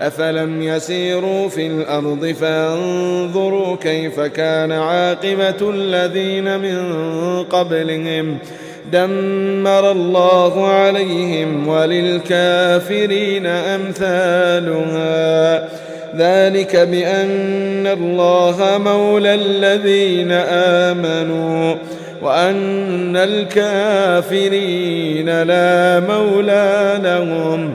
أفلم يسيروا في الأرض فانظروا كيف كان عاقبة الذين من قبلهم دمر الله عليهم وللكافرين أمثالها ذلك بأن الله مولى الذين آمنوا وأن الكافرين لا مولى لهم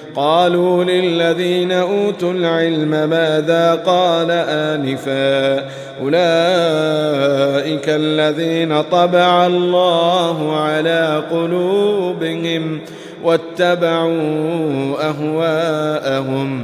قالوا للذين أوتوا العلم ماذا قال آنفا أولئك الذين طبع الله على قلوبهم واتبعوا أهواءهم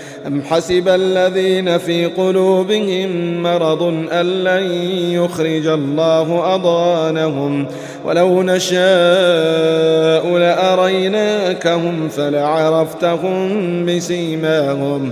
أم حسب الذين في قلوبهم مرض أن لن يخرج الله أضانهم ولو نشاء لأريناكهم فلعرفتهم بسيماهم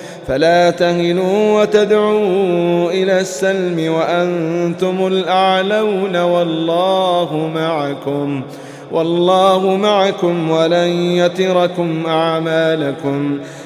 فلا تهنوا وتدعوا إلى السلم وأنتم الأعلون والله معكم والله معكم ولن يتركم أعمالكم.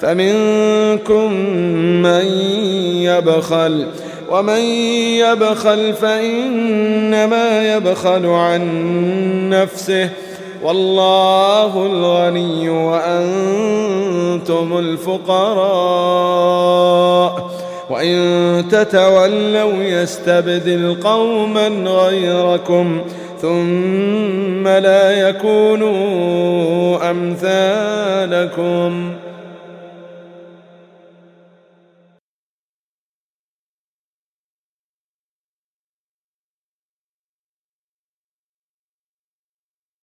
فمنكم من يبخل ومن يبخل فإنما يبخل عن نفسه والله الغني وأنتم الفقراء وإن تتولوا يستبدل قوما غيركم وإن ثم لا يكونوا أمثالكم.